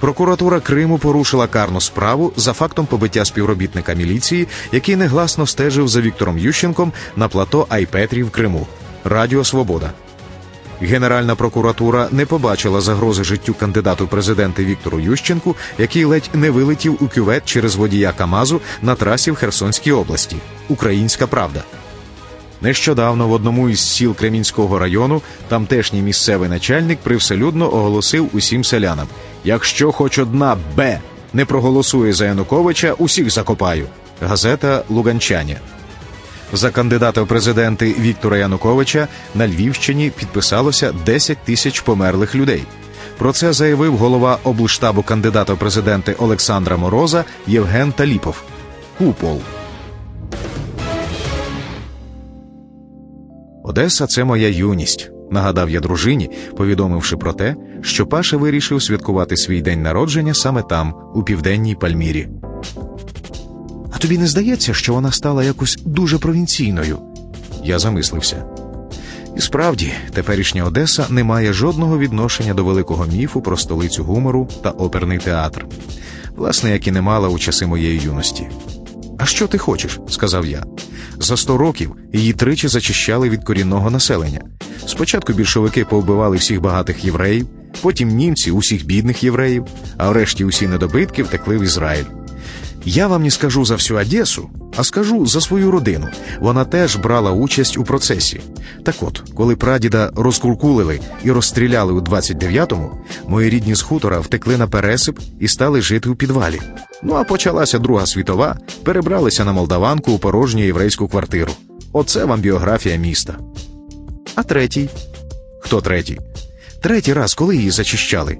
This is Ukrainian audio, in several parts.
Прокуратура Криму порушила карну справу за фактом побиття співробітника міліції, який негласно стежив за Віктором Ющенком на плато Айпетрі в Криму. Радіо Свобода. Генеральна прокуратура не побачила загрози життю кандидату президенти Віктору Ющенку, який ледь не вилетів у кювет через водія Камазу на трасі в Херсонській області. Українська правда. Нещодавно в одному із сіл Кремінського району тамтешній місцевий начальник привселюдно оголосив усім селянам: якщо хоч одна Б не проголосує за Януковича, усіх закопаю. Газета Луганчаня. За кандидата в президенти Віктора Януковича на Львівщині підписалося 10 тисяч померлих людей. Про це заявив голова облштабу кандидата в президенти Олександра Мороза Євген Таліпов. Купол. Одеса це моя юність. Нагадав я дружині, повідомивши про те, що Паша вирішив святкувати свій день народження саме там, у південній Пальмірі. А тобі не здається, що вона стала якось дуже провінційною? Я замислився. І справді, теперішня Одеса не має жодного відношення до великого міфу про столицю гумору та оперний театр, власне, як і не мала у часи моєї юності. А що ти хочеш? сказав я. За сто років її тричі зачищали від корінного населення. Спочатку більшовики повбивали всіх багатих євреїв, потім німці усіх бідних євреїв, а врешті усі недобитки втекли в Ізраїль. Я вам не скажу за всю Одесу, а скажу за свою родину. Вона теж брала участь у процесі. Так от, коли прадіда розкуркулили і розстріляли у 29-му, мої рідні з хутора втекли на пересип і стали жити у підвалі. Ну а почалася Друга світова, перебралися на молдаванку у порожню єврейську квартиру. Оце вам біографія міста. А третій? Хто третій? Третій раз, коли її зачищали.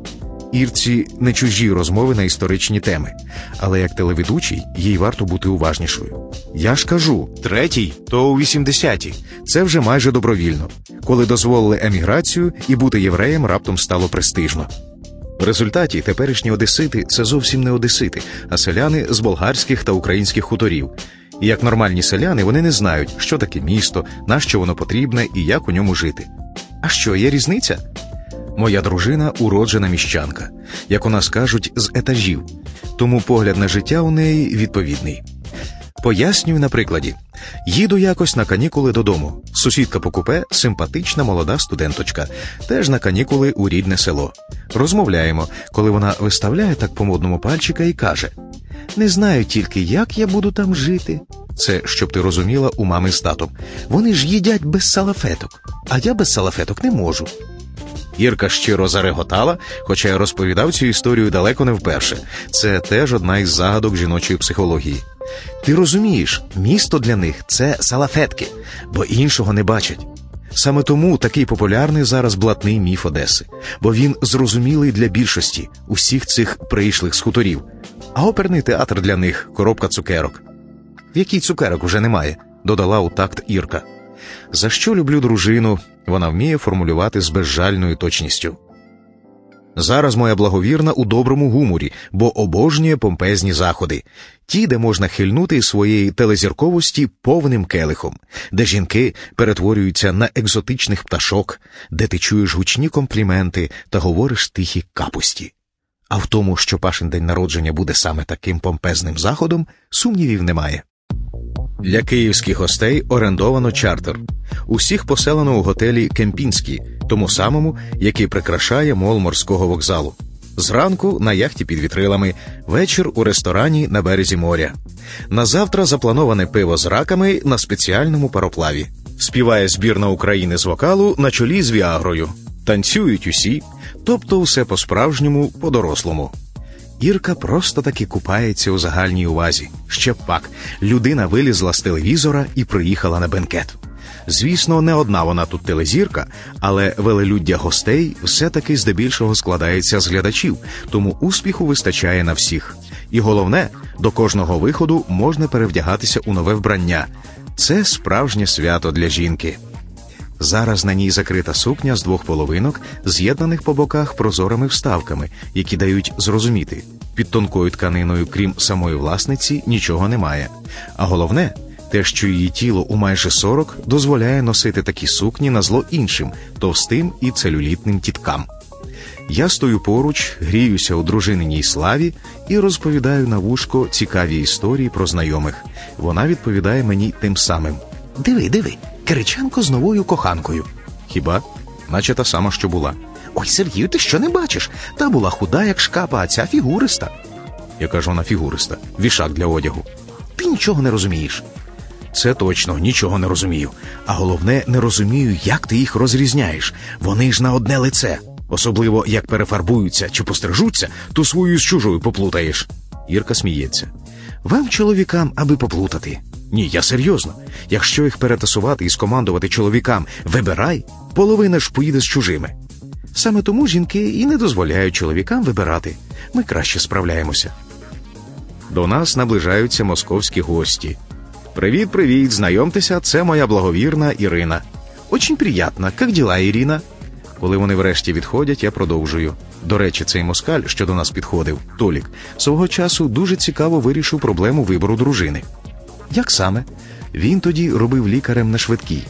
Ірці не чужі розмови на історичні теми, але як телеведучий їй варто бути уважнішою. Я ж кажу, третій то у 80-ті. Це вже майже добровільно, коли дозволили еміграцію і бути євреєм раптом стало престижно. В результаті теперішні одесити це зовсім не одесити, а селяни з болгарських та українських хуторів. І як нормальні селяни вони не знають, що таке місто, на що воно потрібне і як у ньому жити. А що, є різниця? Моя дружина уроджена міщанка, як у нас кажуть, з етажів, тому погляд на життя у неї відповідний. Пояснюю на прикладі: їду якось на канікули додому. Сусідка по купе симпатична молода студенточка, теж на канікули у рідне село. Розмовляємо, коли вона виставляє так по модному пальчика і каже: Не знаю тільки, як я буду там жити. Це щоб ти розуміла у мами з татом. Вони ж їдять без салафеток, а я без салафеток не можу. Ірка щиро зареготала, хоча я розповідав цю історію далеко не вперше. Це теж одна із загадок жіночої психології. Ти розумієш, місто для них це салафетки, бо іншого не бачать. Саме тому такий популярний зараз блатний міф Одеси, бо він зрозумілий для більшості усіх цих прийшлих з хуторів. А оперний театр для них коробка цукерок. В якій цукерок уже немає, додала у такт Ірка. За що люблю дружину, вона вміє формулювати з безжальною точністю. Зараз моя благовірна у доброму гуморі, бо обожнює помпезні заходи, ті, де можна хильнути своєї телезірковості повним келихом, де жінки перетворюються на екзотичних пташок, де ти чуєш гучні компліменти та говориш тихі капусті. А в тому, що Пашин день народження буде саме таким помпезним заходом, сумнівів немає. Для київських гостей орендовано чартер. Усіх поселено у готелі Кемпінський, тому самому, який прикрашає мол морського вокзалу. Зранку на яхті під вітрилами, вечір у ресторані на березі моря. На завтра заплановане пиво з раками на спеціальному пароплаві. Співає збірна України з вокалу на чолі з Віагрою. Танцюють усі, тобто все по-справжньому, по-дорослому. Ірка просто таки купається у загальній увазі. Ще пак людина вилізла з телевізора і приїхала на бенкет. Звісно, не одна вона тут телезірка, але велелюддя гостей все-таки здебільшого складається з глядачів, тому успіху вистачає на всіх. І головне, до кожного виходу можна перевдягатися у нове вбрання. Це справжнє свято для жінки. Зараз на ній закрита сукня з двох половинок, з'єднаних по боках прозорими вставками, які дають зрозуміти, під тонкою тканиною, крім самої власниці, нічого немає. А головне, те, що її тіло у майже 40 дозволяє носити такі сукні на зло іншим, товстим і целюлітним тіткам. Я стою поруч, гріюся у дружининій славі і розповідаю на вушко цікаві історії про знайомих. Вона відповідає мені тим самим: Диви, диви, Кириченко з новою коханкою. Хіба? Наче та сама, що була. Ой, Сергію, ти що не бачиш? Та була худа, як шкапа, а ця фігуриста. Яка ж вона фігуриста, вішак для одягу. Ти нічого не розумієш. Це точно нічого не розумію. А головне, не розумію, як ти їх розрізняєш. Вони ж на одне лице. Особливо як перефарбуються чи пострижуться, то свою з чужою поплутаєш. Ірка сміється. Вам, чоловікам, аби поплутати. Ні, я серйозно. Якщо їх перетасувати і скомандувати чоловікам вибирай, половина ж поїде з чужими. Саме тому жінки і не дозволяють чоловікам вибирати. Ми краще справляємося. До нас наближаються московські гості. Привіт, привіт, знайомтеся, це моя благовірна Ірина. Очень приятно. Як діла, Ірина? Коли вони врешті відходять, я продовжую. До речі, цей москаль, що до нас підходив, Толік, свого часу дуже цікаво вирішив проблему вибору дружини. Як саме? Він тоді робив лікарем на швидкій.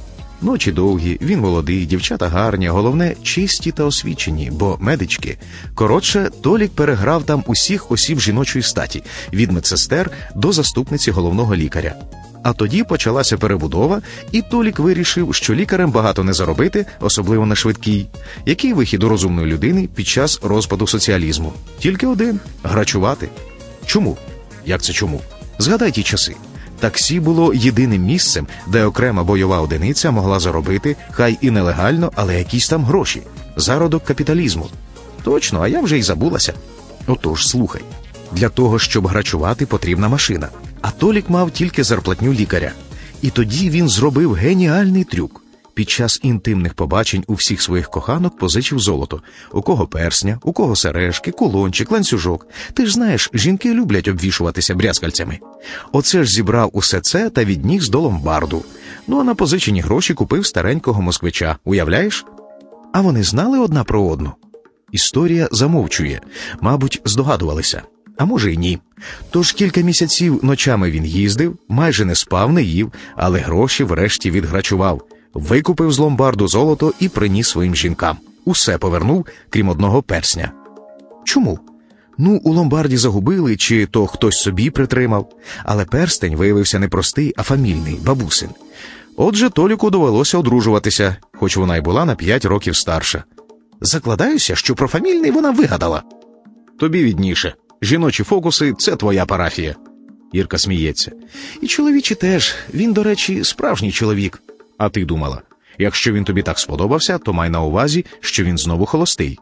Ночі довгі, він молодий, дівчата гарні, головне, чисті та освічені, бо медички. Коротше, Толік переграв там усіх осіб жіночої статі від медсестер до заступниці головного лікаря. А тоді почалася перебудова, і Толік вирішив, що лікарем багато не заробити, особливо на швидкій. Який вихід у розумної людини під час розпаду соціалізму? Тільки один грачувати. Чому? Як це чому? Згадай ті часи. Таксі було єдиним місцем, де окрема бойова одиниця могла заробити, хай і нелегально, але якісь там гроші. Зародок капіталізму. Точно, а я вже й забулася. Отож, слухай. Для того, щоб грачувати, потрібна машина. А Толік мав тільки зарплатню лікаря. І тоді він зробив геніальний трюк. Під час інтимних побачень у всіх своїх коханок позичив золото. У кого персня, у кого сережки, кулончик, ланцюжок. Ти ж знаєш, жінки люблять обвішуватися брязкальцями. Оце ж зібрав усе це та відніс до ломбарду. Ну а на позичені гроші купив старенького москвича. Уявляєш? А вони знали одна про одну. Історія замовчує, мабуть, здогадувалися. А може й ні. Тож кілька місяців ночами він їздив, майже не спав, не їв, але гроші врешті відграчував. Викупив з ломбарду золото і приніс своїм жінкам. Усе повернув, крім одного персня. Чому? Ну, у ломбарді загубили, чи то хтось собі притримав, але перстень виявився не простий, а фамільний, бабусин. Отже, Толіку довелося одружуватися, хоч вона й була на п'ять років старша. Закладаюся, що про фамільний вона вигадала. Тобі відніше. Жіночі фокуси це твоя парафія. Ірка сміється. І чоловічі теж. Він, до речі, справжній чоловік. А ти думала, якщо він тобі так сподобався, то май на увазі, що він знову холостий.